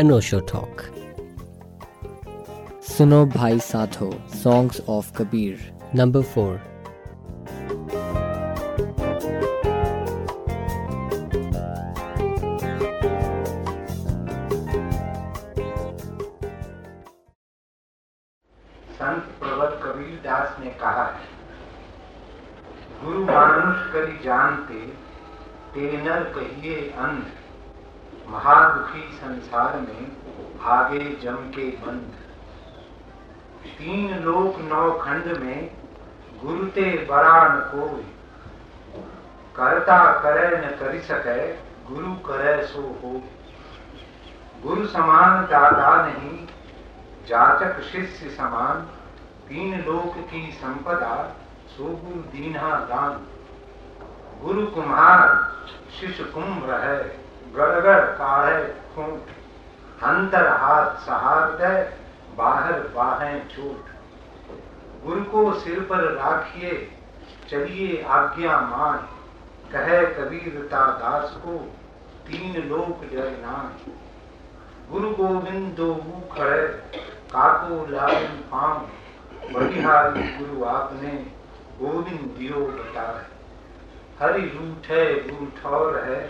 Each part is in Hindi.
अनोशो टॉक सुनो भाई साधो songs of Kabir number four तेनर कहिए अंध महादुखी संसार में भागे जम के बंद। तीन लोक नौ खंड में गुरु ते बड़ा न कोई करता करे न करी सके गुरु करे सो हो गुरु समान दादा नहीं जाचक शिष्य समान। तीन लोक की संपदा, सो गुरु दीना दान। गुरु कुमार शिष्य कुंभ है, गड़गड़ काढ़े खूंट अंतर हाथ सहार दे, बाहर बाहें चोट गुरु को सिर पर राखिए, चलिए आज्ञा मान। कहे कबीरता दास को, तीन लोक जय नाम। गुरु गोविंद दो खड़े, काको लालन पाम। बलिहारी गुरु आपने, गोविंद दियो बताए। हरि रूठ है गुरु ठौर है,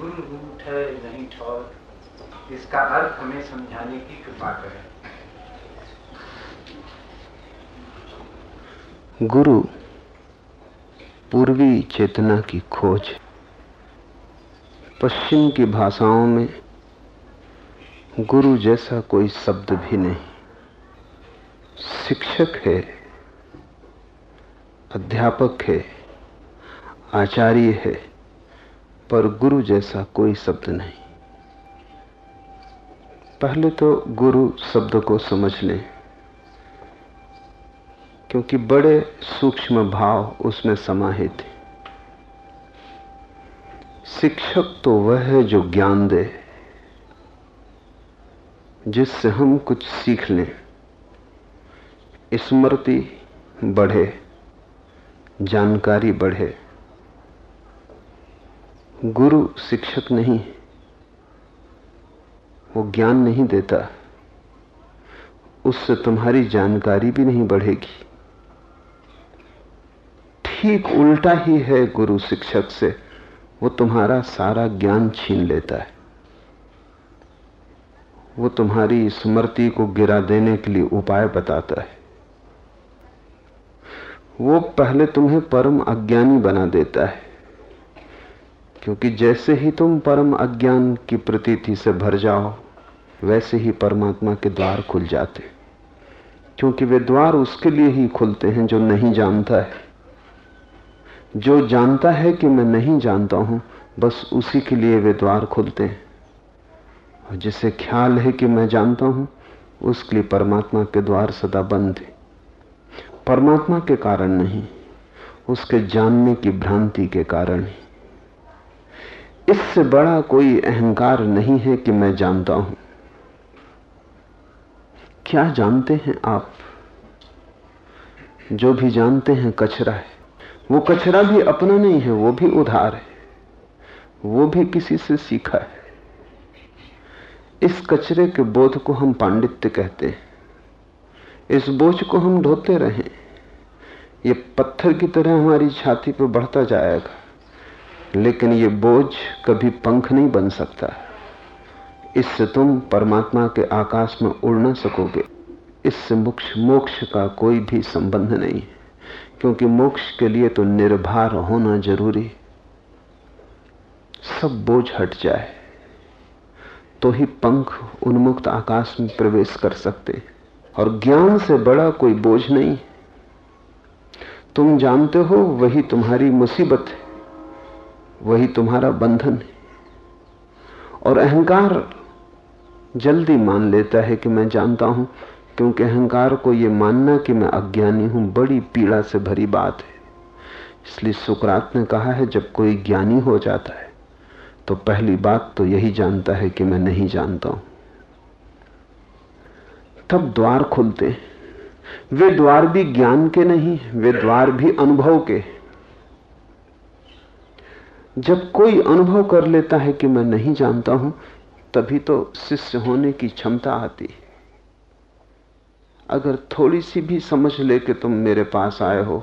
गुरु रूठ है नहीं ठौर। इसका अर्थ हमें समझाने की कृपा करें। गुरु, पूर्वी चेतना की खोज। पश्चिम की भाषाओं में गुरु जैसा कोई शब्द भी नहीं। शिक्षक है, अध्यापक है आचार्य है, पर गुरु जैसा कोई शब्द नहीं। पहले तो गुरु शब्द को समझ लें, क्योंकि बड़े सूक्ष्म भाव उसमें समाहित है। शिक्षक तो वह है जो ज्ञान दे, जिससे हम कुछ सीख लें। स्मृति बढ़े, जानकारी बढ़े गुरु शिक्षक नहीं वो ज्ञान नहीं देता। उससे तुम्हारी जानकारी भी नहीं बढ़ेगी। ठीक उल्टा ही है गुरु शिक्षक से। वो तुम्हारा सारा ज्ञान छीन लेता है। वो तुम्हारी स्मृति को गिरा देने के लिए उपाय बताता है। वो पहले तुम्हें परम अज्ञानी बना देता है। क्योंकि जैसे ही तुम परम अज्ञान की प्रतीति से भर जाओ, वैसे ही परमात्मा के द्वार खुल जाते। क्योंकि वे द्वार उसके लिए ही खुलते हैं जो नहीं जानता है। जो जानता है कि मैं नहीं जानता हूँ, बस उसी के लिए वे द्वार खुलते हैं। और जिसे ख्याल है कि मैं जानता हूँ, उसके लिए परमात्मा के द्वार सदा बंद है। परमात्मा के कारण नहीं, उसके जानने की भ्रांति के कारण ही। इससे बड़ा कोई अहंकार नहीं है कि मैं जानता हूँ। क्या जानते हैं आप? जो भी जानते हैं कचरा है। वो कचरा भी अपना नहीं है, वो भी उधार है। वो भी किसी से सीखा है। इस कचरे के बोध को हम पांडित्य कहते हैं। इस बोझ को हम ढोते रहें। ये पत्थर की तरह हमारी छाती पर बढ़ता जाएगा। लेकिन ये बोझ कभी पंख नहीं बन सकता। इससे तुम परमात्मा के आकाश में उड़ ना सकोगे। इससे मोक्ष मोक्ष का कोई भी संबंध नहीं है, क्योंकि मोक्ष के लिए तो निर्भर होना ज़रूरी सब बोझ हट जाए तो ही पंख उन्मुक्त आकाश में प्रवेश कर सकते और ज्ञान से बड़ा कोई बोझ नहीं तुम जानते हो, वही तुम्हारी मुसीबत है। वही तुम्हारा बंधन है। और अहंकार जल्दी मान लेता है कि मैं जानता हूँ, क्योंकि अहंकार को यह मानना कि मैं अज्ञानी हूँ, बड़ी पीड़ा से भरी बात है। इसलिए सुकरात ने कहा है, जब कोई ज्ञानी हो जाता है तो पहली बात तो यही जानता है कि मैं नहीं जानता हूँ। तब द्वार खुलते वे द्वार भी ज्ञान के नहीं वे द्वार भी अनुभव के जब कोई अनुभव कर लेता है कि मैं नहीं जानता हूँ, तभी तो शिष्य होने की क्षमता आती है। अगर थोड़ी सी भी समझ ले कि तुम मेरे पास आए हो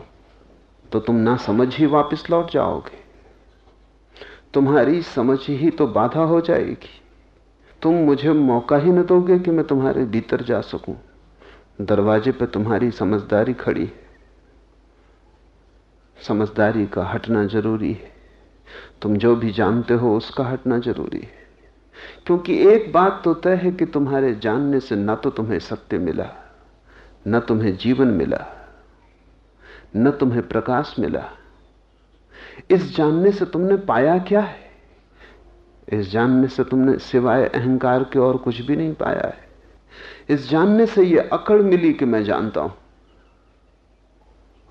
तो तुम ना समझ ही वापस लौट जाओगे। तुम्हारी समझ ही तो बाधा हो जाएगी। तुम मुझे मौका ही न दोगे कि मैं तुम्हारे भीतर जा सकूँ। दरवाजे पे तुम्हारी समझदारी खड़ी है। समझदारी का हटना ज़रूरी है। तुम जो भी जानते हो उसका हटना ज़रूरी है। क्योंकि एक बात तो तय है कि तुम्हारे जानने से न तो तुम्हें सत्य मिला, न तुम्हें जीवन मिला, न तुम्हें प्रकाश मिला। इस जानने से तुमने पाया क्या है? इस जानने से तुमने सिवाय अहंकार के और कुछ भी नहीं पाया है। इस जानने से यह अकड़ मिली कि मैं जानता हूँ।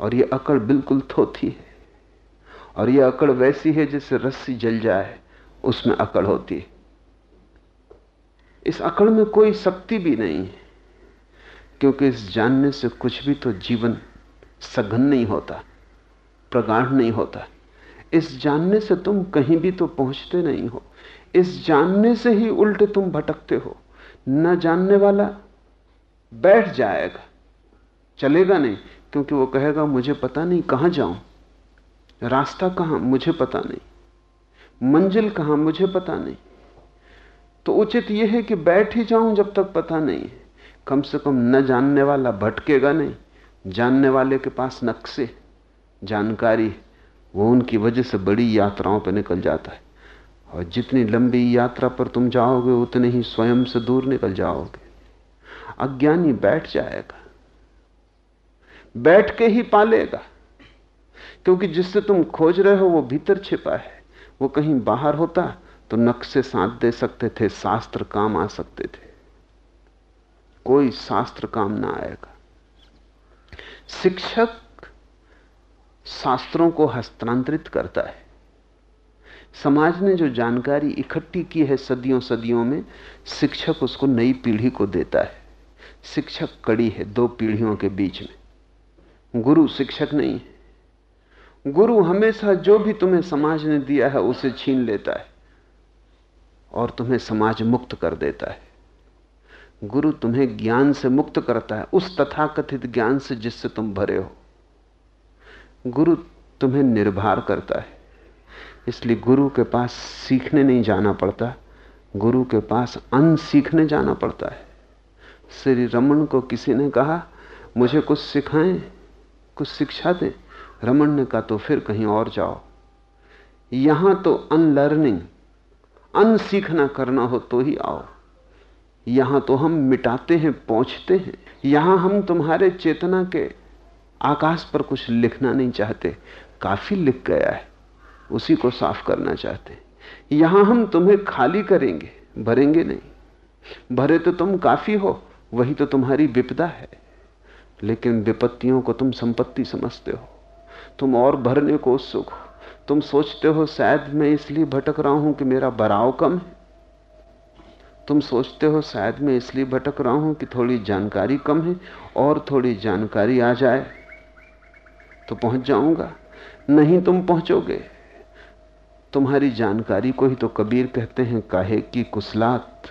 और यह अकड़ बिल्कुल थोथी है। और यह अकड़ वैसी है जैसे रस्सी जल जाए, उसमें अकड़ होती है। इस अकड़ में कोई शक्ति भी नहीं है, क्योंकि इस जानने से कुछ भी तो जीवन सघन नहीं होता, प्रगाढ़ नहीं होता। इस जानने से तुम कहीं भी तो पहुँचते नहीं हो। इस जानने से ही उल्टे तुम भटकते हो। न जानने वाला बैठ जाएगा, चलेगा नहीं, क्योंकि वो कहेगा, मुझे पता नहीं कहाँ जाऊँ। रास्ता कहाँ, मुझे पता नहीं। मंजिल कहाँ, मुझे पता नहीं। तो उचित यह है कि बैठ ही जाऊँ जब तक पता नहीं कम से कम न जानने वाला भटकेगा नहीं। जानने वाले के पास नक्शे, जानकारी, वो उनकी वजह से बड़ी यात्राओं पर निकल जाता है। और जितनी लंबी यात्रा पर तुम जाओगे, उतने ही स्वयं से दूर निकल जाओगे। अज्ञानी बैठ जाएगा। बैठ के ही पालेगा। क्योंकि जिससे तुम खोज रहे हो, वो भीतर छिपा है। वो कहीं बाहर होता तो नक्शे साथ दे सकते थे, शास्त्र काम आ सकते थे। कोई शास्त्र काम ना आएगा। शिक्षक शास्त्रों को हस्तांतरित करता है। समाज ने जो जानकारी इकट्ठी की है सदियों सदियों में, शिक्षक उसको नई पीढ़ी को देता है। शिक्षक कड़ी है दो पीढ़ियों के बीच में। गुरु शिक्षक नहीं है। गुरु हमेशा जो भी तुम्हें समाज ने दिया है, उसे छीन लेता है और तुम्हें समाज मुक्त कर देता है। गुरु तुम्हें ज्ञान से मुक्त करता है, उस तथाकथित ज्ञान से जिससे तुम भरे हो। गुरु तुम्हें निर्भर करता है, इसलिए गुरु के पास सीखने नहीं जाना पड़ता, गुरु के पास अन सीखने जाना पड़ता है। श्री रमन को किसी ने कहा, मुझे कुछ सिखाएँ, कुछ शिक्षा दें। रमन ने कहा तो फिर कहीं और जाओ। यहाँ तो अनलर्निंग अन सीखना करना हो तो ही आओ। यहाँ तो हम मिटाते हैं, पहुँचते हैं। यहाँ हम तुम्हारे चेतना के आकाश पर कुछ लिखना नहीं चाहते। काफ़ी लिख गया है, उसी को साफ़ करना चाहते यहाँ हम तुम्हें खाली करेंगे, भरेंगे नहीं। भरे तो तुम काफ़ी हो, वही तो तुम्हारी विपदा है। लेकिन विपत्तियों को तुम संपत्ति समझते हो। तुम और भरने को उत्सुक हो। तुम सोचते हो शायद मैं इसलिए भटक रहा हूँ कि मेरा बराव कम है। तुम सोचते हो शायद मैं इसलिए भटक रहा हूँ कि थोड़ी जानकारी कम है और थोड़ी जानकारी आ जाए। तो पहुँच जाऊँगा। नहीं तुम पहुंचोगे। तुम्हारी जानकारी को ही तो कबीर कहते हैं, काहे की कुशलात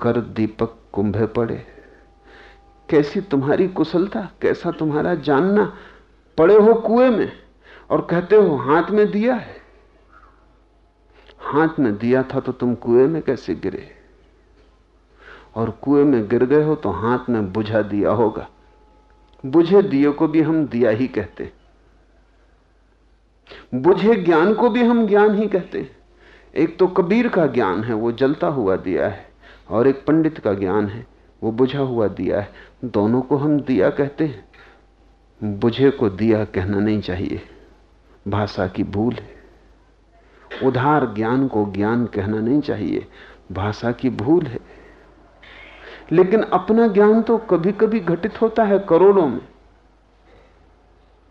कर दीपक कुंभे पड़े। कैसी तुम्हारी कुशलता, कैसा तुम्हारा जानना पड़े हो कुएँ में और कहते हो हाथ में दिया है। हाथ में दिया था तो तुम कुएँ में कैसे गिरे? और कुएँ में गिर गए हो तो हाथ में बुझा दिया होगा। बुझे दिए को भी हम दिया ही कहते बुझे ज्ञान को भी हम ज्ञान ही कहते एक तो कबीर का ज्ञान है, वो जलता हुआ दिया है, और एक पंडित का ज्ञान है, वो बुझा हुआ दिया है। दोनों को हम दिया कहते हैं। बुझे को दिया कहना नहीं चाहिए। भाषा की भूल है। उधार ज्ञान को ज्ञान कहना नहीं चाहिए। भाषा की भूल है। लेकिन अपना ज्ञान तो कभी कभी घटित होता है करोड़ों में।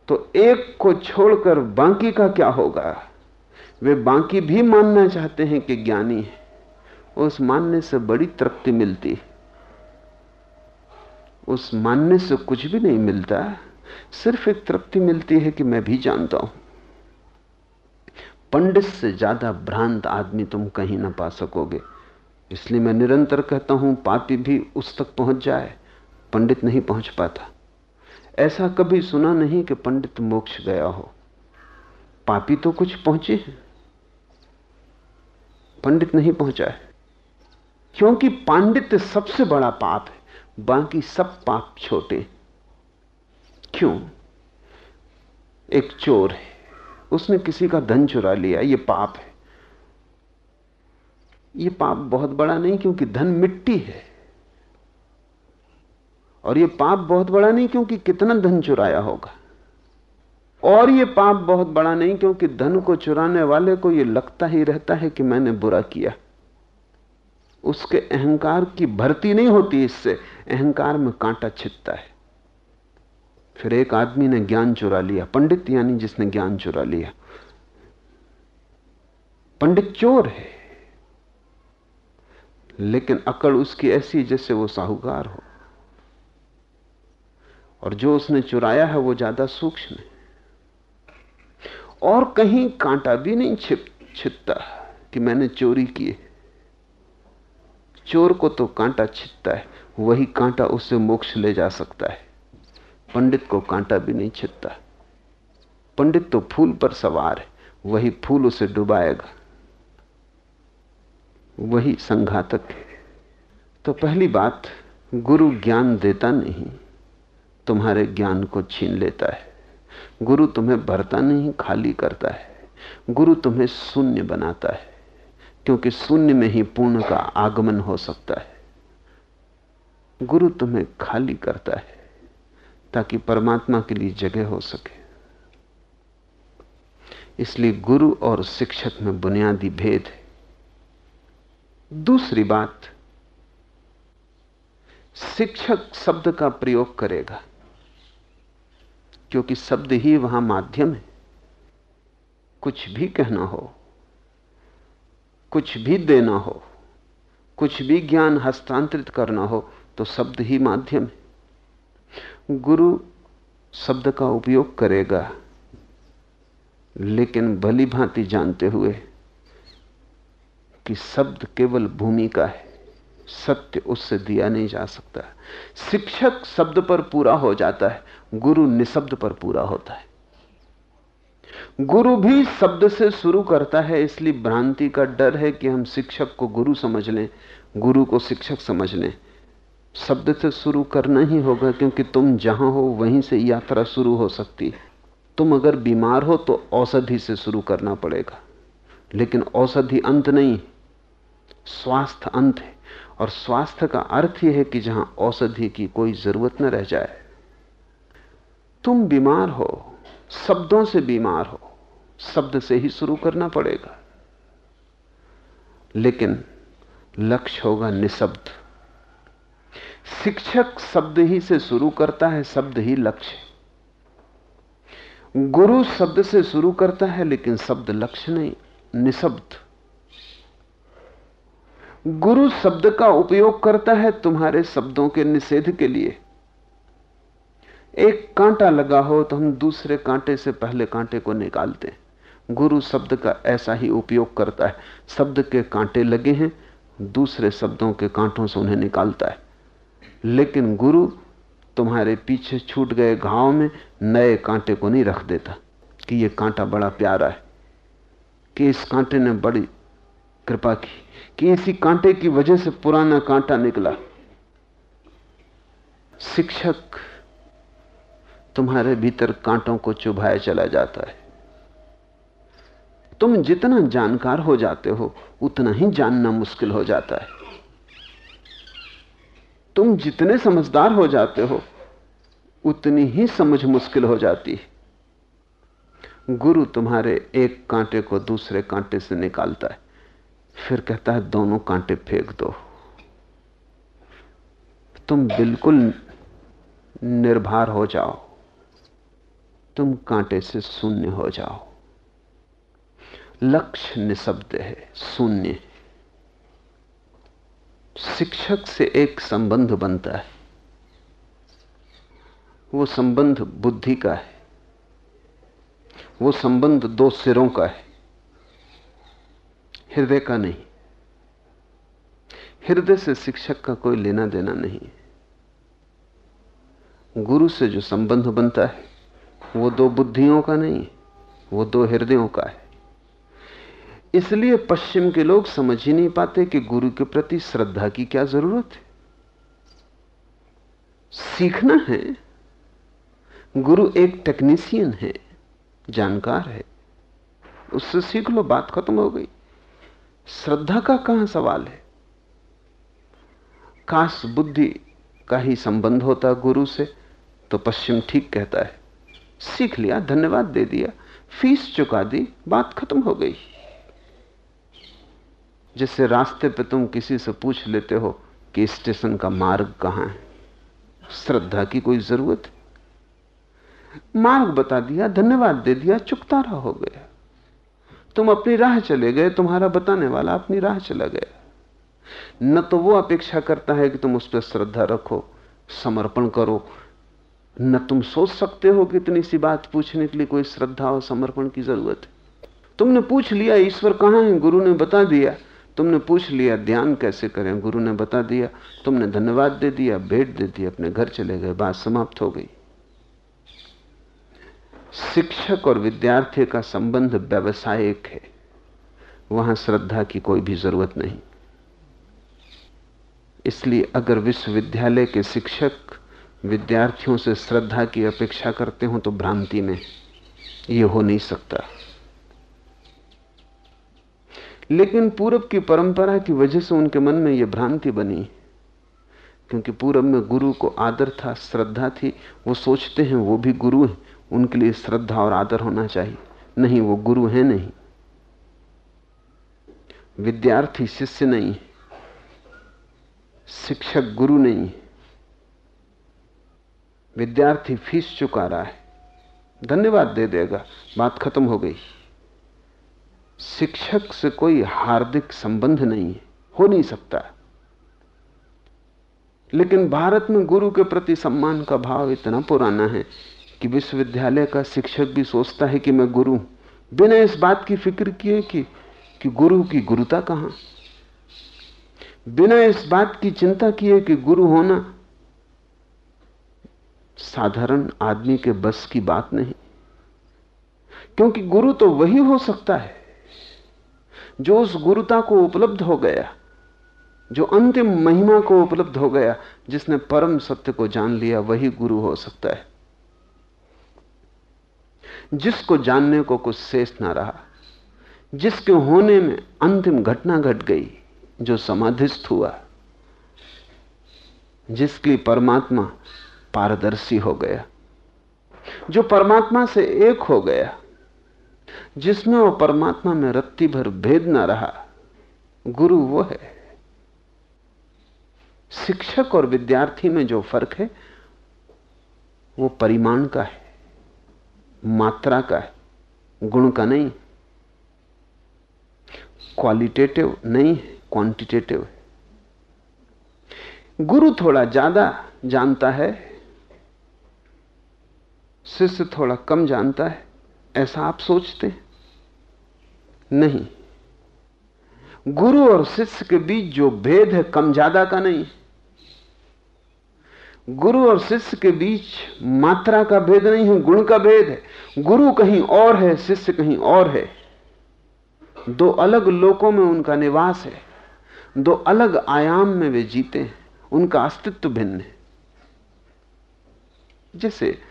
तो एक को छोड़कर बाकी का क्या होगा? वे बाकी भी मानना चाहते हैं कि ज्ञानी है। उस मानने से बड़ी तृप्ति मिलती। है उस मानने से कुछ भी नहीं मिलता। सिर्फ़ एक तृप्ति मिलती है कि मैं भी जानता हूँ। पंडित से ज़्यादा भ्रांत आदमी तुम कहीं ना पा सकोगे। इसलिए मैं निरंतर कहता हूँ, पापी भी उस तक पहुँच जाए, पंडित नहीं पहुँच पाता। ऐसा कभी सुना नहीं कि पंडित मोक्ष गया हो। पापी तो कुछ पहुँचे हैं। पंडित नहीं पहुँचा है। क्योंकि पांडित्य सबसे बड़ा पाप है, बाकी सब पाप छोटे क्यों? एक चोर है। उसने किसी का धन चुरा लिया। ये पाप है। ये पाप बहुत बड़ा नहीं क्योंकि धन मिट्टी है। और ये पाप बहुत बड़ा नहीं क्योंकि कितना धन चुराया होगा। और ये पाप बहुत बड़ा नहीं क्योंकि धन को चुराने वाले को ये लगता ही रहता है कि मैंने बुरा किया। उसके अहंकार की भर्ती नहीं होती इससे। अहंकार में कांटा छिपता है। फिर एक आदमी ने ज्ञान चुरा लिया, पंडित यानी जिसने ज्ञान चुरा लिया। पंडित चोर है, लेकिन अकड़ उसकी ऐसी जैसे वो साहूकार हो। और जो उसने चुराया है, वो ज़्यादा सूक्ष्म है। और कहीं कांटा भी नहीं छिप, छिपता कि मैंने चोरी की चोर को तो कांटा छिपता है, वही कांटा उससे मोक्ष ले जा सकता है। पंडित को कांटा भी नहीं छिपता पंडित तो फूल पर सवार है, वही फूल उसे डुबाएगा। वही संघातक है। तो पहली बात, गुरु ज्ञान देता नहीं, तुम्हारे ज्ञान को छीन लेता है। गुरु तुम्हें भरता नहीं, खाली करता है। गुरु तुम्हें शून्य बनाता है, क्योंकि शून्य में ही पूर्ण का आगमन हो सकता है। गुरु तुम्हें खाली करता है। ताकि परमात्मा के लिए जगह हो सके। इसलिए गुरु और शिक्षक में बुनियादी भेद है। दूसरी बात, शिक्षक शब्द का प्रयोग करेगा, क्योंकि शब्द ही वहाँ माध्यम है। कुछ भी कहना हो, कुछ भी देना हो, कुछ भी ज्ञान हस्तांतरित करना हो तो शब्द ही माध्यम है। गुरु शब्द का उपयोग करेगा। लेकिन भली भांति जानते हुए कि शब्द केवल भूमिका है, सत्य उससे दिया नहीं जा सकता। शिक्षक शब्द पर पूरा हो जाता है, गुरु निशब्द पर पूरा होता है। गुरु भी शब्द से शुरू करता है, इसलिए भ्रांति का डर है कि हम शिक्षक को गुरु समझ लें, गुरु को शिक्षक समझ लें। शब्द से शुरू करना ही होगा, क्योंकि तुम जहाँ हो वहीं से यात्रा शुरू हो सकती है। तुम अगर बीमार हो तो औषधि से शुरू करना पड़ेगा। लेकिन औषधि अंत नहीं स्वास्थ्य अंत है। और स्वास्थ्य का अर्थ यह है कि जहाँ औषधि की कोई ज़रूरत न रह जाए। तुम बीमार हो, शब्दों से बीमार हो, शब्द से ही शुरू करना पड़ेगा। लेकिन लक्ष्य होगा निशब्द। शिक्षक शब्द ही से शुरू करता है, शब्द ही लक्ष्य। गुरु शब्द से शुरू करता है, लेकिन शब्द लक्ष्य नहीं, निशब्द। गुरु शब्द का उपयोग करता है तुम्हारे शब्दों के निषेध के लिए। एक कांटा लगा हो तो हम दूसरे कांटे से पहले कांटे को निकालते हैं। गुरु शब्द का ऐसा ही उपयोग करता है। शब्द के कांटे लगे हैं, दूसरे शब्दों के कांटों से उन्हें निकालता है। लेकिन गुरु तुम्हारे पीछे छूट गए घाव में नए कांटे को नहीं रख देता कि यह कांटा बड़ा प्यारा है, कि इस कांटे ने बड़ी कृपा की, कि इसी कांटे की वजह से पुराना कांटा निकला। शिक्षक तुम्हारे भीतर कांटों को चुभाया चला जाता है। तुम जितना जानकार हो जाते हो, उतना ही जानना मुश्किल हो जाता है। तुम जितने समझदार हो जाते हो, उतनी ही समझ मुश्किल हो जाती है। गुरु तुम्हारे एक कांटे को दूसरे कांटे से निकालता है। फिर कहता है, दोनों कांटे फेंक दो। तुम बिल्कुल निर्भर हो जाओ। तुम कांटे से शून्य हो जाओ। लक्ष्य निशब्द है, शून्य। शिक्षक से एक संबंध बनता है। वो संबंध बुद्धि का है। वो संबंध दो सिरों का है। हृदय का नहीं। हृदय से शिक्षक का कोई लेना देना नहीं गुरु से जो संबंध बनता है, वो दो बुद्धियों का नहीं, वो दो हृदयों का है। इसलिए पश्चिम के लोग समझ ही नहीं पाते कि गुरु के प्रति श्रद्धा की क्या ज़रूरत है। सीखना है। गुरु एक टेक्नीशियन है, जानकार है। उससे सीख लो, बात खत्म हो गई। श्रद्धा का कहाँ सवाल है? काश बुद्धि का ही संबंध होता गुरु से तो पश्चिम ठीक कहता है। सीख लिया, धन्यवाद दे दिया, फ़ीस चुका दी, बात खत्म हो गई। जैसे रास्ते पे तुम किसी से पूछ लेते हो कि स्टेशन का मार्ग कहाँ है। श्रद्धा की कोई ज़रूरत मार्ग बता दिया, धन्यवाद दे दिया चुकतारा हो गया तुम अपनी राह चले गए, तुम्हारा बताने वाला अपनी राह चला गया। न तो वो अपेक्षा करता है कि तुम उस पर श्रद्धा रखो, समर्पण करो। न तुम सोच सकते हो कि इतनी सी बात पूछने के लिए कोई श्रद्धा और समर्पण की ज़रूरत है। तुमने पूछ लिया, ईश्वर कहाँ है? गुरु ने बता दिया। तुमने पूछ लिया, ध्यान कैसे करें? गुरु ने बता दिया, तुमने धन्यवाद दे दिया, भेंट दे दी, अपने घर चले गए, बात समाप्त हो गई। शिक्षक और विद्यार्थी का संबंध व्यवसायिक है, वहाँ श्रद्धा की कोई भी ज़रूरत नहीं। इसलिए अगर विश्वविद्यालय के शिक्षक विद्यार्थियों से श्रद्धा की अपेक्षा करते हो तो भ्रांति में यह हो नहीं सकता। लेकिन पूरब की परंपरा की वजह से उनके मन में यह भ्रांति बनी। क्योंकि पूरब में गुरु को आदर था, श्रद्धा थी, वो सोचते हैं वो भी गुरु हैं, उनके लिए श्रद्धा और आदर होना चाहिए। नहीं, वो गुरु है नहीं। विद्यार्थी, शिष्य नहीं शिक्षक, गुरु नहीं विद्यार्थी फ़ीस चुका रहा है। धन्यवाद दे देगा। बात खत्म हो गई। शिक्षक से कोई हार्दिक संबंध नहीं है, हो नहीं सकता। लेकिन भारत में गुरु के प्रति सम्मान का भाव इतना पुराना है कि विश्वविद्यालय का शिक्षक भी सोचता है कि मैं गुरु बिना इस बात की फ़िक्र किए कि कि गुरु की गुरुता कहाँ? बिना इस बात की चिंता किए कि गुरु होना साधारण आदमी के बस की बात नहीं। क्योंकि गुरु तो वही हो सकता है जो उस गुरुता को उपलब्ध हो गया, जो अंतिम महिमा को उपलब्ध हो गया, जिसने परम सत्य को जान लिया, वही गुरु हो सकता है। जिसको जानने को कुछ शेष ना रहा, जिसके होने में अंतिम घटना घट गई, जो समाधिस्थ हुआ, जिसकी परमात्मा पारदर्शी हो गया, जो परमात्मा से एक हो गया जिसमें वो परमात्मा में रत्ती भर भेद ना रहा। गुरु वो है। शिक्षक और विद्यार्थी में जो फ़र्क है, वो परिमाण का है, मात्रा का है, गुण का नहीं क्वालिटेटिव नहीं है क्वांटिटेटिव है। गुरु थोड़ा ज़्यादा जानता है, शिष्य थोड़ा कम जानता है। ऐसा आप सोचते? नहीं। गुरु और शिष्य के बीच जो भेद है, कम ज़्यादा का नहीं। गुरु और शिष्य के बीच मात्रा का भेद नहीं है, गुण का भेद है। गुरु कहीं और है, शिष्य कहीं और है। दो अलग लोकों में उनका निवास है। दो अलग आयाम में वे जीते हैं। उनका अस्तित्व भिन्न है। जैसे,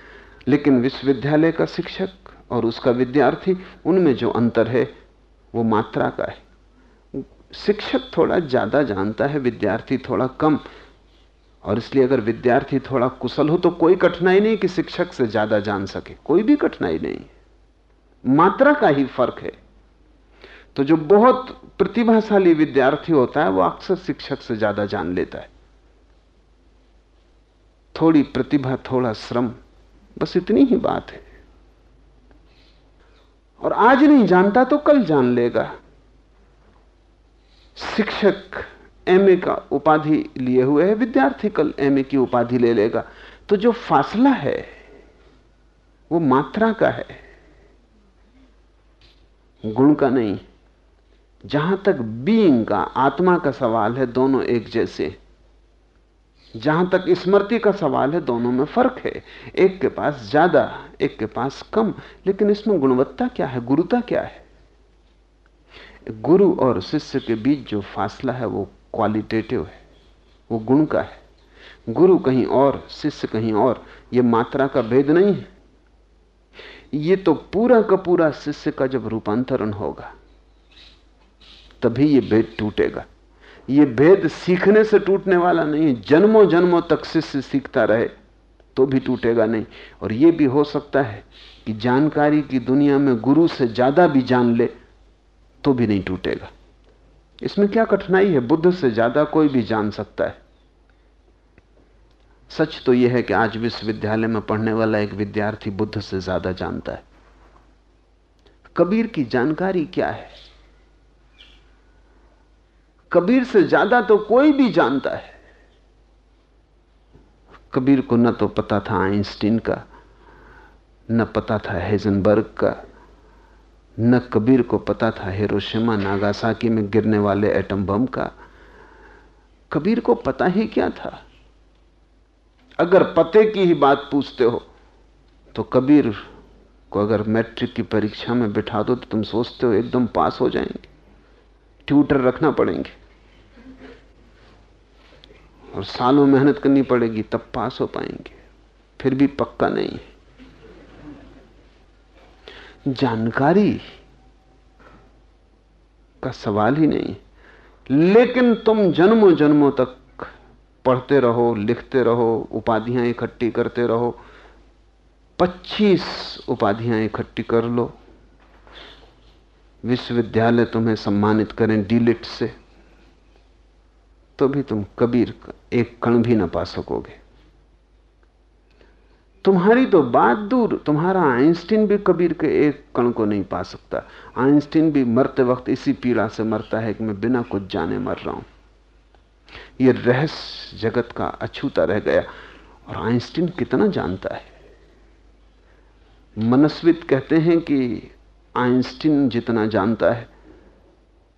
लेकिन विश्वविद्यालय का शिक्षक और उसका विद्यार्थी, उनमें जो अंतर है, वो मात्रा का है। शिक्षक थोड़ा ज़्यादा जानता है, विद्यार्थी थोड़ा कम। और इसलिए अगर विद्यार्थी थोड़ा कुशल हो तो कोई कठिनाई नहीं कि शिक्षक से ज़्यादा जान सके। कोई भी कठिनाई नहीं। मात्रा का ही फ़र्क है। तो जो बहुत प्रतिभाशाली विद्यार्थी होता है, वो अक्सर शिक्षक से ज़्यादा जान लेता है। थोड़ी प्रतिभा, थोड़ा श्रम, बस इतनी ही बात है। और आज नहीं जानता तो कल जान लेगा। शिक्षक एमए का उपाधि लिए हुए है, विद्यार्थी कल एमए की उपाधि ले लेगा। तो जो फासला है, वो मात्रा का है, गुण का नहीं। जहाँ तक बीइंग का, आत्मा का सवाल है, दोनों एक जैसे। जहाँ तक स्मृति का सवाल है, दोनों में फ़र्क है। एक के पास ज़्यादा, एक के पास कम, लेकिन इसमें गुणवत्ता क्या है, गुरुता क्या है? गुरु और शिष्य के बीच जो फासला है, वो क्वालिटेटिव है, वो गुण का है। गुरु कहीं और, शिष्य कहीं और, ये मात्रा का भेद नहीं है। ये तो पूरा का पूरा शिष्य का जब रूपांतरण होगा, तभी ये भेद टूटेगा। ये भेद सीखने से टूटने वाला नहीं, जन्मों जन्मों तक शिष्य सीखता रहे तो भी टूटेगा नहीं। और ये भी हो सकता है कि जानकारी की दुनिया में गुरु से ज़्यादा भी जान ले तो भी नहीं टूटेगा। इसमें क्या कठिनाई है? बुद्ध से ज़्यादा कोई भी जान सकता है। सच तो यह है कि आज विश्वविद्यालय में पढ़ने वाला एक विद्यार्थी बुद्ध से ज़्यादा जानता है। कबीर की जानकारी क्या है? कबीर से ज़्यादा तो कोई भी जानता है। कबीर को न तो पता था आइंस्टीन का, न पता था हेजनबर्ग का, न कबीर को पता था हिरोशिमा नागासाकी में गिरने वाले एटम बम का। कबीर को पता ही क्या था? अगर पते की ही बात पूछते हो तो कबीर को अगर मैट्रिक की परीक्षा में बिठा दो तो तुम सोचते हो एकदम पास हो जाएँगे। ट्यूटर रखना पड़ेंगे। और सालों मेहनत करनी पड़ेगी, तब पास हो पाएँगे। फिर भी पक्का नहीं है। जानकारी का सवाल ही नहीं। लेकिन तुम जन्मों जन्मों तक पढ़ते रहो, लिखते रहो, उपाधियाँ इकट्ठी करते रहो 25 उपाधियाँ इकट्ठी कर लो। विश्वविद्यालय तुम्हें सम्मानित करें डीलिट से तो भी तुम कबीर एक कण भी ना पा सकोगे। तुम्हारी तो बात दूर, तुम्हारा आइंस्टीन भी कबीर के एक कण को नहीं पा सकता। आइंस्टीन भी मरते वक्त इसी पीड़ा से मरता है कि मैं बिना कुछ जाने मर रहा हूँ। यह रहस्य जगत का अछूता रह गया, और आइंस्टीन कितना जानता है। मनस्वित कहते हैं कि आइंस्टीन जितना जानता है,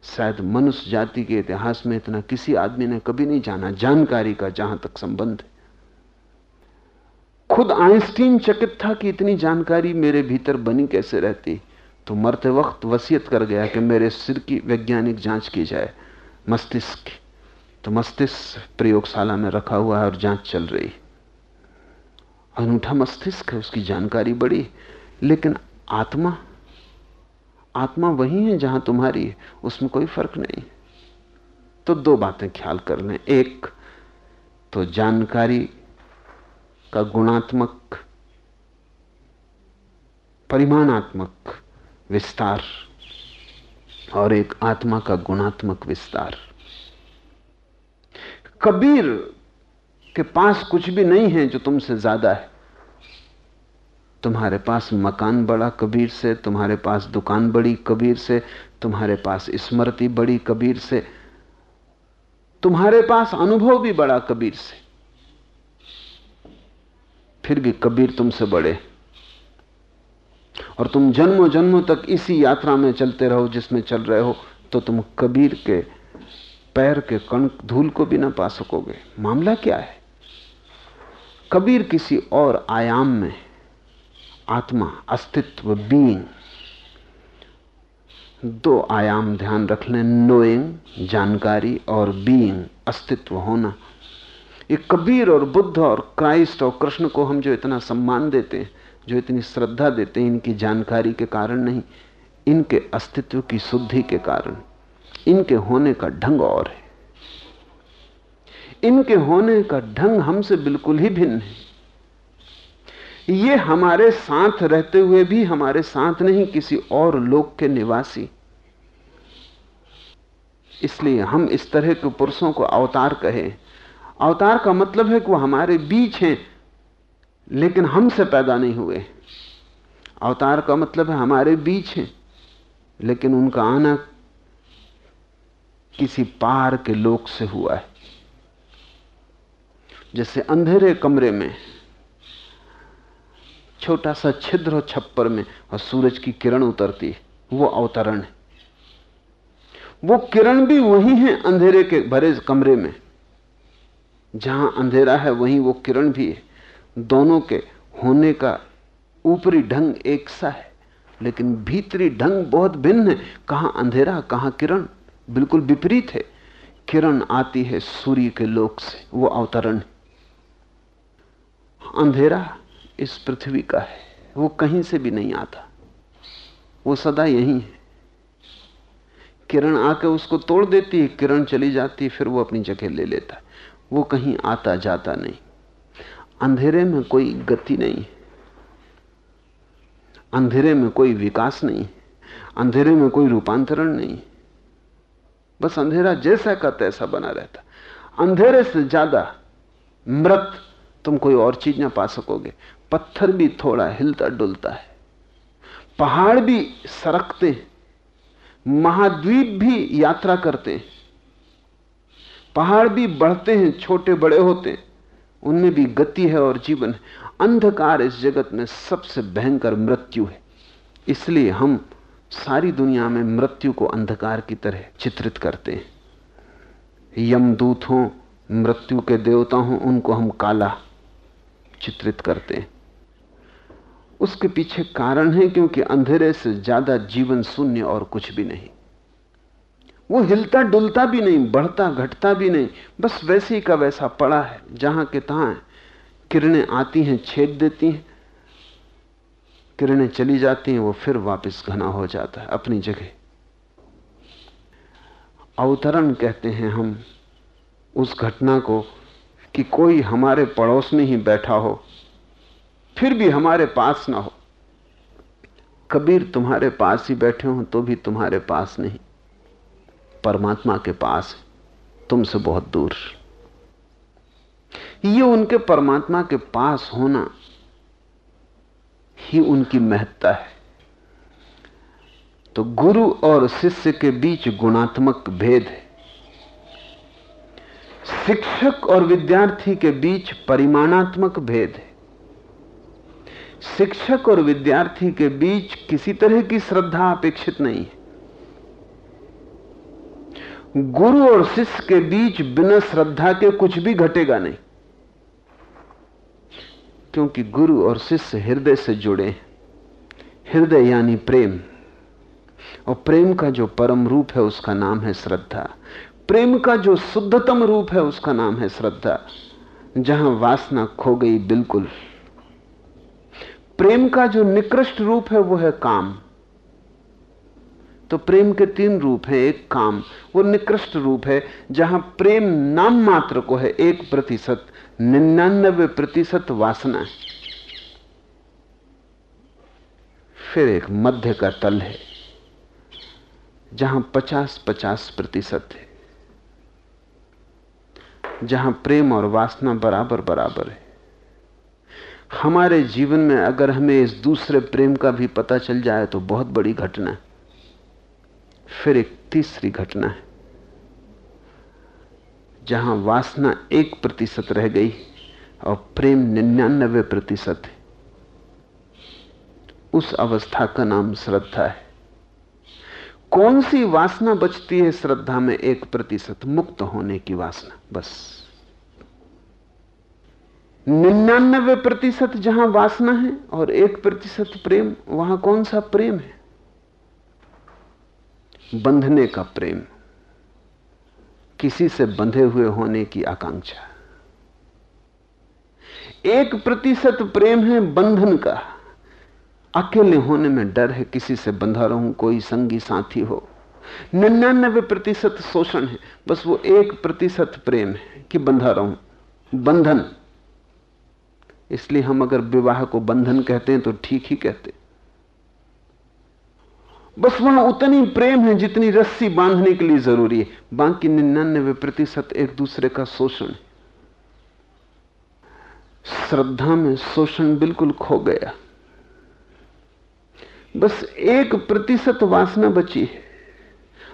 शायद मनुष्य जाति के इतिहास में इतना किसी आदमी ने कभी नहीं जाना जानकारी का जहाँ तक संबंध है। खुद आइंस्टीन चकित था कि इतनी जानकारी मेरे भीतर बनी कैसे रहती? तो मरते वक्त वसीयत कर गया कि मेरे सिर की वैज्ञानिक जाँच की जाए। मस्तिष्क तो मस्तिष्क प्रयोगशाला में रखा हुआ है और जाँच चल रही अनूठा मस्तिष्क है, उसकी जानकारी बड़ी, लेकिन आत्मा आत्मा वही है जहाँ तुम्हारी है, उसमें कोई फ़र्क नहीं। तो दो बातें ख्याल कर लें। एक तो जानकारी का गुणात्मक, परिमाणात्मक विस्तार, और एक आत्मा का गुणात्मक विस्तार। कबीर के पास कुछ भी नहीं है जो तुमसे ज़्यादा है। तुम्हारे पास मकान बड़ा कबीर से, तुम्हारे पास दुकान बड़ी कबीर से, तुम्हारे पास स्मृति बड़ी कबीर से, तुम्हारे पास अनुभव भी बड़ा कबीर से। फिर भी कबीर तुमसे बड़े। और तुम जन्मों जन्मों तक इसी यात्रा में चलते रहो जिसमें चल रहे हो तो तुम कबीर के पैर के कण धूल को भी ना पा सकोगे। मामला क्या है? कबीर किसी और आयाम में आत्मा, अस्तित्व बीइंग दो आयाम ध्यान रख लें नोइंग जानकारी और बीइंग अस्तित्व होना। ये कबीर और बुद्ध और क्राइस्ट और कृष्ण को हम जो इतना सम्मान देते हैं, जो इतनी श्रद्धा देते हैं, इनकी जानकारी के कारण नहीं, इनके अस्तित्व की शुद्धि के कारण। इनके होने का ढंग और है। इनके होने का ढंग हमसे बिल्कुल ही भिन्न है। ये हमारे साथ रहते हुए भी हमारे साथ नहीं, किसी और लोक के निवासी। इसलिए हम इस तरह के पुरुषों को अवतार कहे। अवतार का मतलब है कि वो हमारे बीच हैं, लेकिन हमसे पैदा नहीं हुए। अवतार का मतलब है हमारे बीच हैं, लेकिन उनका आना किसी पार के लोक से हुआ है। जैसे अंधेरे कमरे में छोटा सा छिद्र हो छप्पर में और सूरज की किरण उतरती है। वो अवतरण है। वो किरण भी वही है अंधेरे के भरे कमरे में। जहाँ अंधेरा है, वहीं वो किरण भी है। दोनों के होने का ऊपरी ढंग एक सा है, लेकिन भीतरी ढंग बहुत भिन्न है। कहाँ अंधेरा, कहाँ किरण? बिल्कुल विपरीत है। किरण आती है सूर्य के लोक से, वो अवतरण अंधेरा इस पृथ्वी का है। वो कहीं से भी नहीं आता। वो सदा यही है। किरण आके उसको तोड़ देती है, किरण चली जाती है, फिर वो अपनी जगह ले लेता है। वो कहीं आता जाता नहीं। अंधेरे में कोई गति नहीं अंधेरे में कोई विकास नहीं अंधेरे में कोई रूपांतरण नहीं बस अंधेरा जैसा का तैसा बना रहता। अंधेरे से ज़्यादा मृत तुम कोई और चीज़ ना पा सकोगे। पत्थर भी थोड़ा हिलता डुलता है। पहाड़ भी सरकते महाद्वीप भी यात्रा करते हैं। पहाड़ भी बढ़ते हैं, छोटे बड़े होते हैं। उनमें भी गति है और जीवन है। अंधकार इस जगत में सबसे भयंकर मृत्यु है। इसलिए हम सारी दुनिया में मृत्यु को अंधकार की तरह चित्रित करते हैं। यमदूत हों, मृत्यु के देवता हों, उनको हम काला चित्रित करते हैं। उसके पीछे कारण है क्योंकि अंधेरे से ज़्यादा जीवन शून्य और कुछ भी नहीं। वो हिलता डुलता भी नहीं बढ़ता घटता भी नहीं, बस वैसे ही का वैसा पड़ा है, जहाँ के तहां किरणें आती हैं, छेद देती हैं। किरणें चली जाती हैं, वो फिर वापस घना हो जाता है, अपनी जगह। अवतरण कहते हैं हम उस घटना को कि कोई हमारे पड़ोस में ही बैठा हो। फिर भी हमारे पास ना हो। कबीर तुम्हारे पास ही बैठे हो तो भी तुम्हारे पास नहीं। परमात्मा के पास तुमसे बहुत दूर। ये उनके परमात्मा के पास होना ही उनकी महत्ता है। तो गुरु और शिष्य के बीच गुणात्मक भेद है। शिक्षक और विद्यार्थी के बीच परिमाणात्मक भेद है। शिक्षक और विद्यार्थी के बीच किसी तरह की श्रद्धा अपेक्षित नहीं है। गुरु और शिष्य के बीच बिना श्रद्धा के कुछ भी घटेगा नहीं। क्योंकि गुरु और शिष्य हृदय से जुड़े हैं। हृदय यानी प्रेम। और प्रेम का जो परम रूप है, उसका नाम है श्रद्धा। प्रेम का जो शुद्धतम रूप है, उसका नाम है श्रद्धा। जहाँ वासना खो गई, बिल्कुल प्रेम का जो निकृष्ट रूप है, वो है काम। तो प्रेम के तीन रूप हैं, एक काम। वो निकृष्ट रूप है, जहाँ प्रेम नाम मात्र को है, एक प्रतिशत। निन्यानबे प्रतिशत वासना है। फिर एक मध्य का तल है, जहाँ पचास पचास प्रतिशत है। जहाँ प्रेम और वासना बराबर बराबर है। हमारे जीवन में अगर हमें इस दूसरे प्रेम का भी पता चल जाए तो बहुत बड़ी घटना है। फिर एक तीसरी घटना है, जहाँ वासना एक प्रतिशत रह गई और प्रेम निन्यानबे प्रतिशत है। उस अवस्था का नाम श्रद्धा है। कौन सी वासना बचती है श्रद्धा में एक प्रतिशत? मुक्त होने की वासना, बस। निन्यानबे प्रतिशत जहाँ वासना है और एक प्रतिशत प्रेम, वहाँ कौन सा प्रेम है? बंधने का प्रेम। किसी से बंधे हुए होने की आकांक्षा। एक प्रतिशत प्रेम है बंधन का। अकेले होने में डर है किसी से बंधा रहूँ, कोई संगी साथी हो। निन्यानबे प्रतिशत शोषण है। बस वो एक प्रतिशत प्रेम है कि बंधा रहूँ। बंधन। इसलिए हम अगर विवाह को बंधन कहते हैं तो ठीक ही कहते। बस वहाँ उतनी प्रेम है जितनी रस्सी बांधने के लिए ज़रूरी है। बाकी निन्यानबे प्रतिशत एक दूसरे का शोषण है। श्रद्धा में शोषण बिल्कुल खो गया। बस एक प्रतिशत वासना बची है।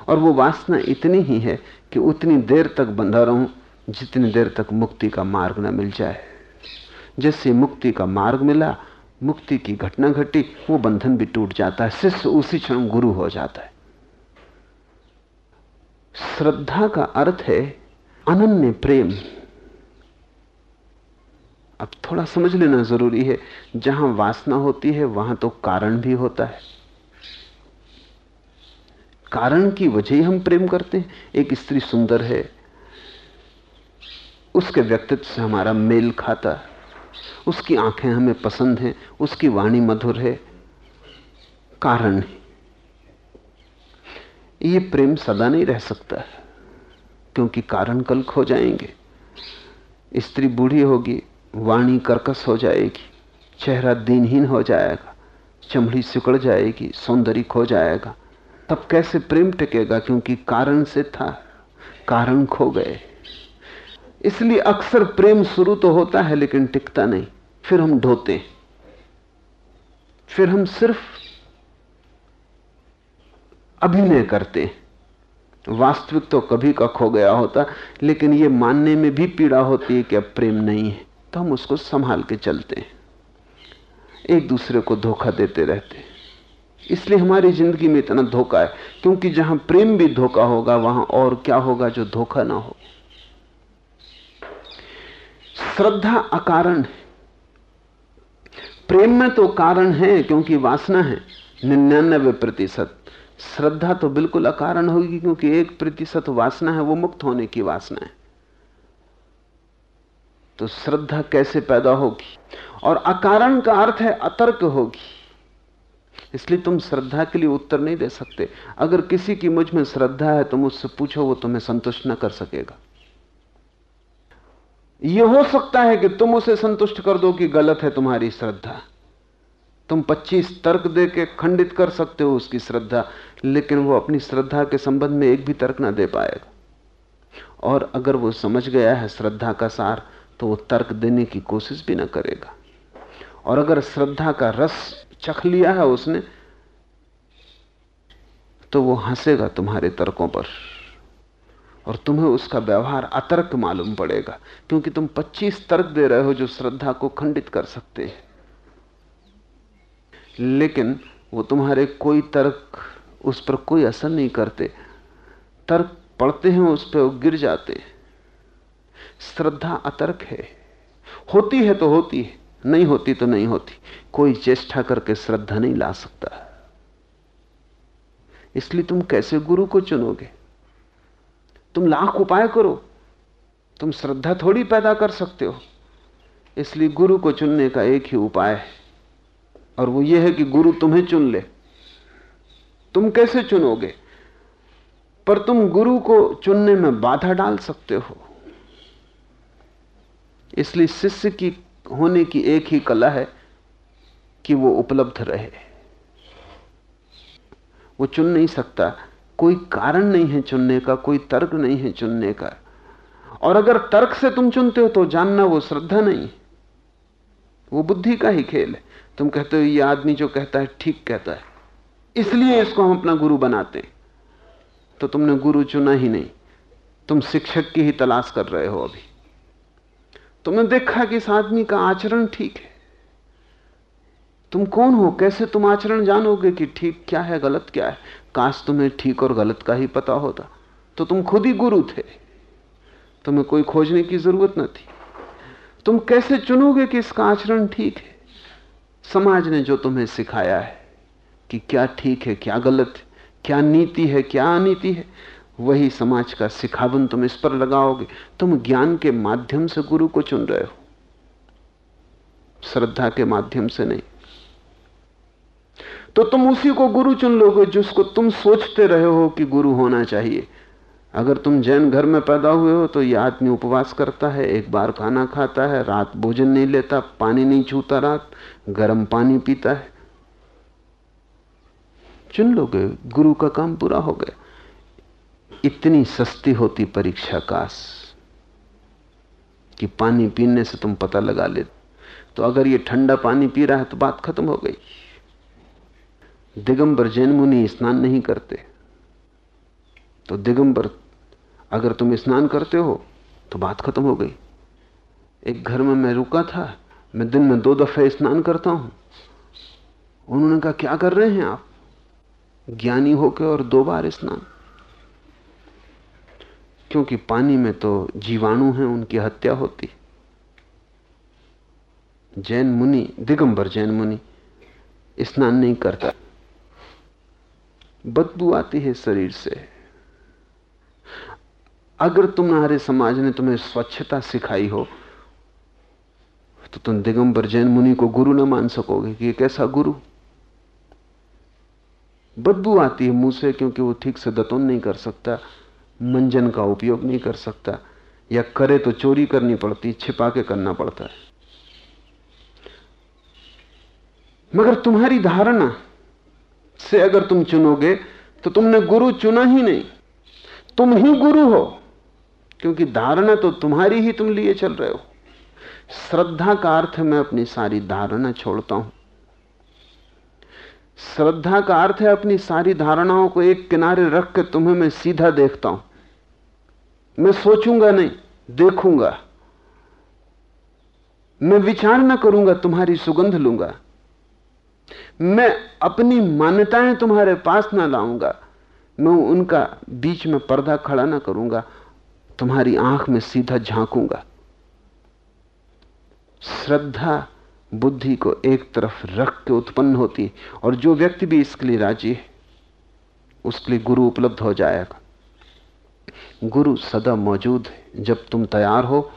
और वो वासना इतनी ही है कि उतनी देर तक बंधा रहूँ जितनी देर तक मुक्ति का मार्ग न मिल जाए। जैसे मुक्ति का मार्ग मिला, मुक्ति की घटना घटी, वो बंधन भी टूट जाता है, शिष्य उसी क्षण गुरु हो जाता है। श्रद्धा का अर्थ है अनन्य प्रेम। अब थोड़ा समझ लेना ज़रूरी है, जहाँ वासना होती है, वहाँ तो कारण भी होता है। कारण की वजह ही हम प्रेम करते हैं। एक स्त्री सुंदर है, उसके व्यक्तित्व से हमारा मेल खाता है। उसकी आँखें हमें पसंद हैं, उसकी वाणी मधुर है, कारण है। ये प्रेम सदा नहीं रह सकता है क्योंकि कारण कल खो जाएँगे। स्त्री बूढ़ी होगी, वाणी कर्कश हो जाएगी, चेहरा दिनहीन हो जाएगा, चमड़ी सिकड़ जाएगी, सौंदर्य खो जाएगा। तब कैसे प्रेम टिकेगा, क्योंकि कारण से था, कारण खो गए। इसलिए अक्सर प्रेम शुरू तो होता है, लेकिन टिकता नहीं। फिर हम ढोते फिर हम सिर्फ़ अभिनय करते वास्तविक तो कभी का खो गया होता, लेकिन यह मानने में भी पीड़ा होती है कि अब प्रेम नहीं है। तो हम उसको संभाल के चलते हैं। एक दूसरे को धोखा देते रहते हैं। इसलिए हमारी ज़िंदगी में इतना धोखा है, क्योंकि जहाँ प्रेम भी धोखा होगा, वहाँ और क्या होगा जो धोखा ना हो। श्रद्धा अकारण है। प्रेम में तो कारण है, क्योंकि वासना है। निन्यानबे प्रतिशत। श्रद्धा तो बिल्कुल अकारण होगी, क्योंकि एक प्रतिशत वासना है, वो मुक्त होने की वासना है। तो श्रद्धा कैसे पैदा होगी? और अकारण का अर्थ है अतर्क होगी। इसलिए तुम श्रद्धा के लिए उत्तर नहीं दे सकते। अगर किसी की मुझमें श्रद्धा है, तुम उससे पूछो, वो तुम्हें संतुष्ट न कर सकेगा। यह हो सकता है कि तुम उसे संतुष्ट कर दो कि गलत है तुम्हारी श्रद्धा। तुम 25 तर्क दे के खंडित कर सकते हो उसकी श्रद्धा, लेकिन वो अपनी श्रद्धा के संबंध में एक भी तर्क ना दे पाएगा। और अगर वो समझ गया है श्रद्धा का सार तो वो तर्क देने की कोशिश भी ना करेगा। और अगर श्रद्धा का रस चख लिया है उसने तो वो हंसेगा तुम्हारे तर्कों पर। और तुम्हें उसका व्यवहार अतर्क मालूम पड़ेगा, क्योंकि तुम 25 तर्क दे रहे हो जो श्रद्धा को खंडित कर सकते हैं। लेकिन वो तुम्हारे कोई तर्क उस पर कोई असर नहीं करते। तर्क पढ़ते हैं, उस पर गिर जाते श्रद्धा अतर्क है। होती है तो होती है, नहीं होती तो नहीं होती। कोई चेष्टा करके श्रद्धा नहीं ला सकता। इसलिए तुम कैसे गुरु को चुनोगे? तुम लाख उपाय करो। तुम श्रद्धा थोड़ी पैदा कर सकते हो। इसलिए गुरु को चुनने का एक ही उपाय है। और वो ये है कि गुरु तुम्हें चुन ले। तुम कैसे चुनोगे? पर तुम गुरु को चुनने में बाधा डाल सकते हो। इसलिए शिष्य की होने की एक ही कला है कि वो उपलब्ध रहे। वो चुन नहीं सकता। कोई कारण नहीं है चुनने का, कोई तर्क नहीं है चुनने का। और अगर तर्क से तुम चुनते हो तो जानना वो श्रद्धा नहीं। वो बुद्धि का ही खेल है। तुम कहते हो, ये आदमी जो कहता है, ठीक कहता है। इसलिए इसको हम अपना गुरु बनाते हैं। तो तुमने गुरु चुना ही नहीं। तुम शिक्षक की ही तलाश कर रहे हो अभी। तुमने देखा कि इस आदमी का आचरण ठीक है। तुम कौन हो? कैसे तुम आचरण जानोगे कि ठीक क्या है, गलत क्या है? काश तुम्हें ठीक और गलत का ही पता होता। तो तुम खुद ही गुरु थे। तुम्हें कोई खोजने की ज़रूरत न थी। तुम कैसे चुनोगे कि इसका आचरण ठीक है? समाज ने जो तुम्हें सिखाया है कि क्या ठीक है, क्या गलत है, क्या नीति है, क्या अनीति है, वही समाज का सिखावन तुम इस पर लगाओगे। तुम ज्ञान के माध्यम से गुरु को चुन रहे हो। श्रद्धा के माध्यम से नहीं। तो तुम उसी को गुरु चुन लोगे जिसको तुम सोचते रहे हो कि गुरु होना चाहिए। अगर तुम जैन घर में पैदा हुए हो तो यह आदमी उपवास करता है, एक बार खाना खाता है, रात भोजन नहीं लेता, पानी नहीं छूता रात, गर्म पानी पीता है। चुन लोगे, गुरु का काम पूरा हो गया। इतनी सस्ती होती परीक्षा काश कि पानी पीने से तुम पता लगा ले तो अगर ये ठंडा पानी पी रहा है तो बात खत्म हो गई। दिगंबर जैन मुनि स्नान नहीं करते। तो दिगंबर, अगर तुम स्नान करते हो तो बात खत्म हो गई। एक घर में मैं रुका था, मैं दिन में दो दफे स्नान करता हूँ। उन्होंने कहा, क्या कर रहे हैं आप? ज्ञानी होकर और दो बार स्नान। क्योंकि पानी में तो जीवाणु हैं, उनकी हत्या होती। जैन मुनि, दिगंबर जैन मुनि, स्नान नहीं करता। बदबू आती है शरीर से। अगर तुम्हारे समाज ने तुम्हें स्वच्छता सिखाई हो तो तुम दिगंबर जैन मुनि को गुरु ना मान सकोगे कि कैसा गुरु। बदबू आती है मुँह से क्योंकि वो ठीक से दतोन नहीं कर सकता, मंजन का उपयोग नहीं कर सकता, या करे तो चोरी करनी पड़ती छिपा के करना पड़ता है। मगर तुम्हारी धारणा से अगर तुम चुनोगे तो तुमने गुरु चुना ही नहीं। तुम ही गुरु हो, क्योंकि धारणा तो तुम्हारी ही तुम लिए चल रहे हो। श्रद्धा का अर्थ मैं अपनी सारी धारणा छोड़ता हूँ। श्रद्धा का अर्थ है अपनी सारी धारणाओं को एक किनारे रख के तुम्हें मैं सीधा देखता हूँ। मैं सोचूँगा नहीं, देखूँगा। मैं विचार ना करूँगा, तुम्हारी सुगंध लूँगा। मैं अपनी मान्यताएँ तुम्हारे पास ना लाऊँगा। मैं उनका बीच में पर्दा खड़ा ना करूँगा। तुम्हारी आँख में सीधा झांकूँगा। श्रद्धा बुद्धि को एक तरफ़ रख के उत्पन्न होती और जो व्यक्ति भी इसके लिए राज़ी है, उसके लिए गुरु उपलब्ध हो जाएगा। गुरु सदा मौजूद है। जब तुम तैयार हो,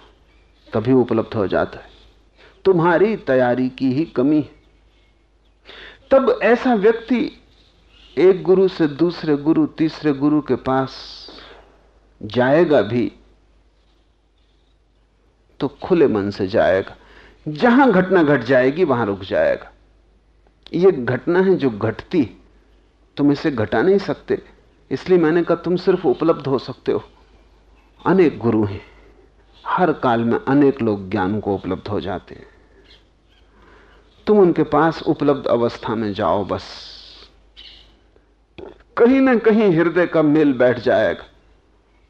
तभी उपलब्ध हो जाता है। तुम्हारी तैयारी की ही कमी है। तब ऐसा व्यक्ति एक गुरु से दूसरे गुरु, तीसरे गुरु के पास जाएगा भी तो खुले मन से जाएगा। जहाँ घटना घट जाएगी, वहाँ रुक जाएगा। ये घटना है जो घटती, तुम इसे घटा नहीं सकते। इसलिए मैंने कहा, तुम सिर्फ़ उपलब्ध हो सकते हो। अनेक गुरु हैं। हर काल में अनेक लोग ज्ञान को उपलब्ध हो जाते हैं। तुम उनके पास उपलब्ध अवस्था में जाओ बस। कहीं ना कहीं हृदय का मेल बैठ जाएगा।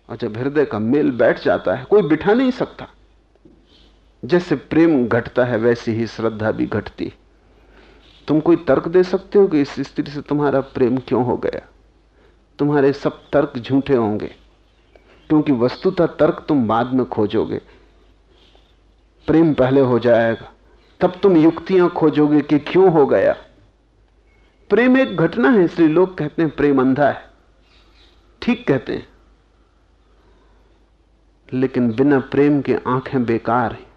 और जब हृदय का मेल बैठ जाता है, कोई बिठा नहीं सकता। जैसे प्रेम घटता है, वैसी ही श्रद्धा भी घटती तुम कोई तर्क दे सकते हो कि इस स्त्री से तुम्हारा प्रेम क्यों हो गया? तुम्हारे सब तर्क झूठे होंगे। क्योंकि वस्तुतः तर्क तुम बाद में खोजोगे। प्रेम पहले हो जाएगा। तब तुम युक्तियाँ खोजोगे कि क्यों हो गया। प्रेम एक घटना है, इसलिए लोग कहते हैं प्रेम अंधा है। ठीक कहते हैं। लेकिन बिना प्रेम के आँखें बेकार हैं।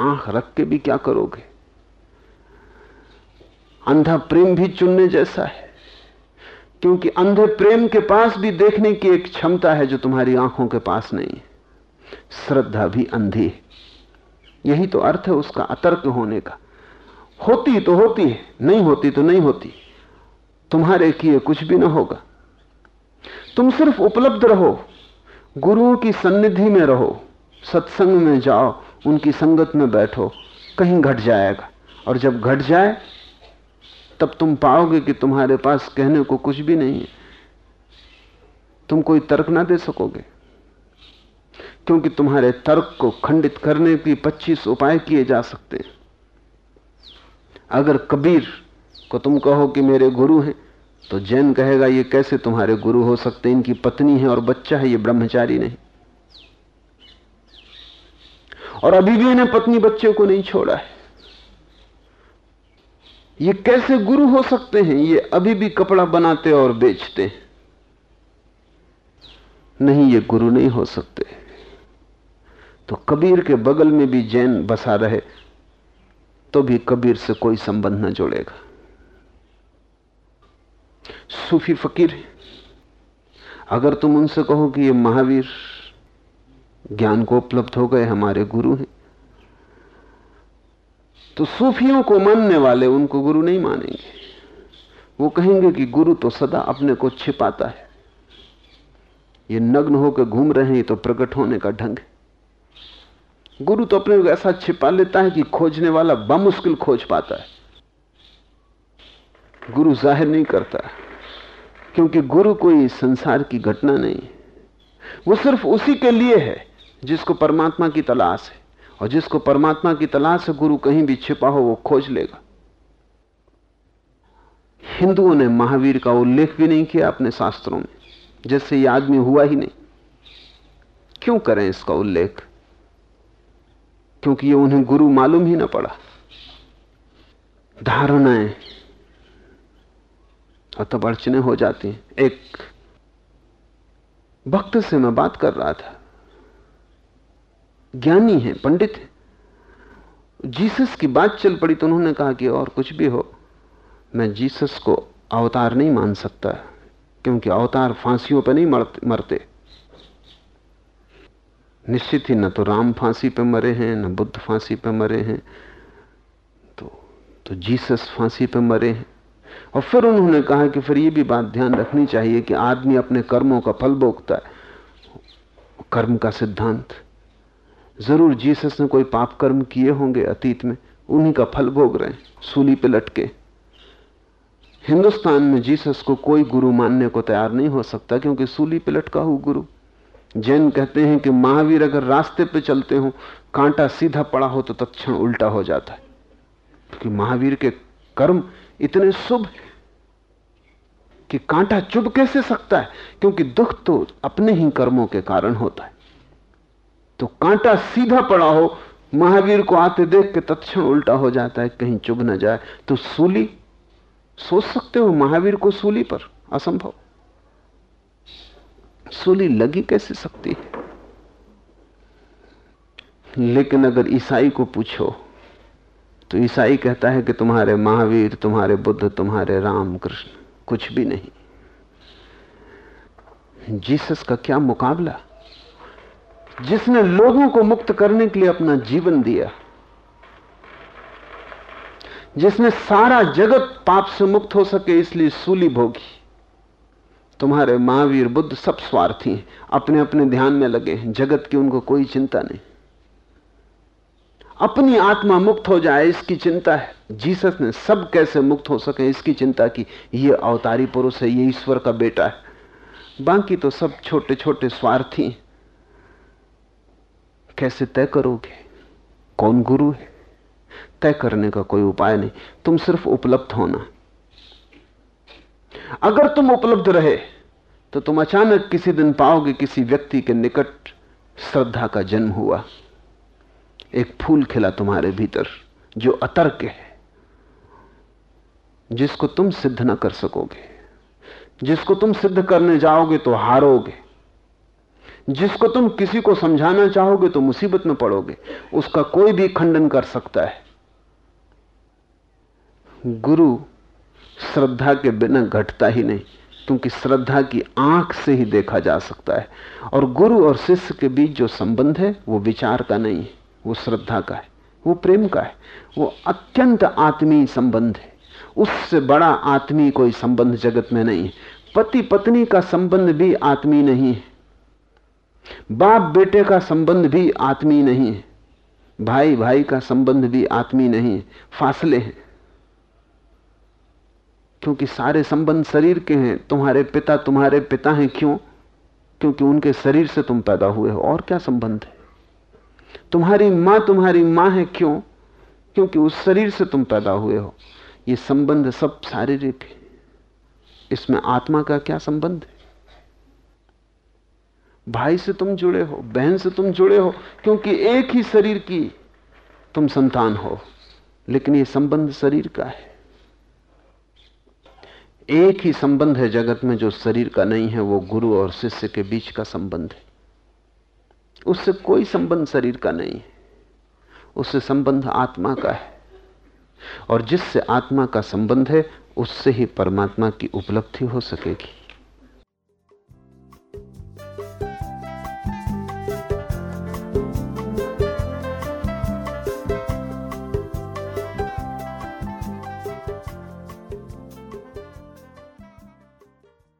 आँख रख के भी क्या करोगे? अंधा प्रेम भी चुनने जैसा है, क्योंकि अंधे प्रेम के पास भी देखने की एक क्षमता है जो तुम्हारी आँखों के पास नहीं है। श्रद्धा भी अंधी है। यही तो अर्थ है उसका अतर्क होने का। होती तो होती है, नहीं होती तो नहीं होती। तुम्हारे किए कुछ भी ना होगा। तुम सिर्फ़ उपलब्ध रहो, गुरुओं की सन्निधि में रहो, सत्संग में जाओ, उनकी संगत में बैठो, कहीं घट जाएगा। और जब घट जाए, तब तुम पाओगे कि तुम्हारे पास कहने को कुछ भी नहीं है। तुम कोई तर्क ना दे सकोगे। क्योंकि तुम्हारे तर्क को खंडित करने की 25 उपाय किए जा सकते हैं। अगर कबीर को तुम कहो कि मेरे गुरु हैं तो जैन कहेगा, ये कैसे तुम्हारे गुरु हो सकते हैं? इनकी पत्नी है और बच्चा है, ये ब्रह्मचारी नहीं। और अभी भी इन्हें पत्नी बच्चे को नहीं छोड़ा है। ये कैसे गुरु हो सकते हैं? ये अभी भी कपड़ा बनाते और बेचते हैं। नहीं, ये गुरु नहीं हो सकते। तो कबीर के बगल में भी जैन बसा रहे तो भी कबीर से कोई संबंध न जोड़ेगा। सूफी फकीर अगर तुम उनसे कहो कि ये महावीर ज्ञान को उपलब्ध हो गए, हमारे गुरु हैं तो सूफियों को मानने वाले उनको गुरु नहीं मानेंगे। वो कहेंगे कि गुरु तो सदा अपने को छिपाता है। ये नग्न होकर घूम रहे हैं तो प्रकट होने का ढंग है। गुरु तो अपने को ऐसा छिपा लेता है कि खोजने वाला बमुश्किल खोज पाता है। गुरु ज़ाहिर नहीं करता, क्योंकि गुरु कोई संसार की घटना नहीं वो सिर्फ़ उसी के लिए है जिसको परमात्मा की तलाश है, और जिसको परमात्मा की तलाश है गुरु कहीं भी छिपा हो, वो खोज लेगा। हिंदुओं ने महावीर का उल्लेख भी नहीं किया अपने शास्त्रों में, जैसे ये आदमी हुआ ही नहीं। क्यों करें इसका उल्लेख? क्योंकि ये उन्हें गुरु मालूम ही ना पड़ा। धारणाएँ और तब अड़चने हो जाती हैं। एक भक्त से मैं बात कर रहा था। ज्ञानी है, पंडित है। जीसस की बात चल पड़ी तो उन्होंने कहा कि और कुछ भी हो, मैं जीसस को अवतार नहीं मान सकता, क्योंकि अवतार फांसियों पर नहीं मरते। निश्चित ही, न तो राम फांसी पे मरे हैं, न बुद्ध फांसी पे मरे हैं तो तो जीसस फांसी पे मरे हैं। और फिर उन्होंने कहा कि फिर ये भी बात ध्यान रखनी चाहिए कि आदमी अपने कर्मों का फल भोगता है। कर्म का सिद्धांत। ज़रूर जीसस ने कोई पाप कर्म किए होंगे अतीत में, उन्हीं का फल भोग रहे हैं, सूली पे लटके। हिंदुस्तान में जीसस को कोई गुरु मानने को तैयार नहीं हो सकता, क्योंकि सूली पे लटका हूँ गुरु। जैन कहते हैं कि महावीर अगर रास्ते पे चलते हो, कांटा सीधा पड़ा हो तो तत्क्षण उल्टा हो जाता है। क्योंकि महावीर के कर्म इतने शुभ है कि कांटा चुभ कैसे सकता है? क्योंकि दुख तो अपने ही कर्मों के कारण होता है। तो कांटा सीधा पड़ा हो, महावीर को आते देख के तत्क्षण उल्टा हो जाता है, कहीं चुभ ना जाए तो सूली, सोच सकते हो महावीर को सूली पर? असंभव। सूली लगी कैसे सकती है? लेकिन अगर ईसाई को पूछो तो ईसाई कहता है कि तुम्हारे महावीर, तुम्हारे बुद्ध, तुम्हारे राम कृष्ण कुछ भी नहीं। जीसस का क्या मुकाबला? जिसने लोगों को मुक्त करने के लिए अपना जीवन दिया, जिसने सारा जगत पाप से मुक्त हो सके, इसलिए सूली भोगी। तुम्हारे महावीर बुद्ध सब स्वार्थी हैं अपने अपने ध्यान में लगे हैं, जगत की उनको कोई चिंता नहीं। अपनी आत्मा मुक्त हो जाए, इसकी चिंता है। जीसस ने सब कैसे मुक्त हो सके, इसकी चिंता की, ये अवतारी पुरुष है, ये ईश्वर का बेटा है। बाकी तो सब छोटे छोटे स्वार्थी कैसे तय करोगे, कौन गुरु है? तय करने का कोई उपाय नहीं। तुम सिर्फ़ उपलब्ध होना। अगर तुम उपलब्ध रहे तो तुम अचानक किसी दिन पाओगे किसी व्यक्ति के निकट श्रद्धा का जन्म हुआ। एक फूल खिला तुम्हारे भीतर, जो अतर्क है, जिसको तुम सिद्ध ना कर सकोगे। जिसको तुम सिद्ध करने जाओगे तो हारोगे। जिसको तुम किसी को समझाना चाहोगे तो मुसीबत में पड़ोगे। उसका कोई भी खंडन कर सकता है। गुरु श्रद्धा के बिना घटता ही नहीं, क्योंकि श्रद्धा की आँख से ही देखा जा सकता है। और गुरु और शिष्य के बीच जो संबंध है, वो विचार का नहीं है, वो श्रद्धा का है, वो प्रेम का है, वो अत्यंत आत्मीय संबंध है। उससे बड़ा आत्मीय कोई संबंध जगत में नहीं है। पति पत्नी का संबंध भी आत्मीय नहीं है। बाप बेटे का संबंध भी आत्मीय नहीं है। भाई भाई का संबंध भी आत्मीय नहीं है। फासले हैं। क्योंकि सारे संबंध शरीर के हैं, तुम्हारे पिता तुम्हारे पिता हैं क्यों? क्योंकि उनके शरीर से तुम पैदा हुए हो। और क्या संबंध है? तुम्हारी माँ तुम्हारी माँ है क्यों? क्योंकि उस शरीर से तुम पैदा हुए हो। ये संबंध सब शारीरिक है। इसमें आत्मा का क्या संबंध है? भाई से तुम जुड़े हो, बहन से तुम जुड़े हो, क्योंकि एक ही शरीर की तुम संतान हो। लेकिन ये संबंध शरीर का है। एक ही संबंध है जगत में जो शरीर का नहीं है, वो गुरु और शिष्य के बीच का संबंध है। उससे कोई संबंध शरीर का नहीं है। उससे संबंध आत्मा का है। और जिससे आत्मा का संबंध है, उससे ही परमात्मा की उपलब्धि हो सकेगी।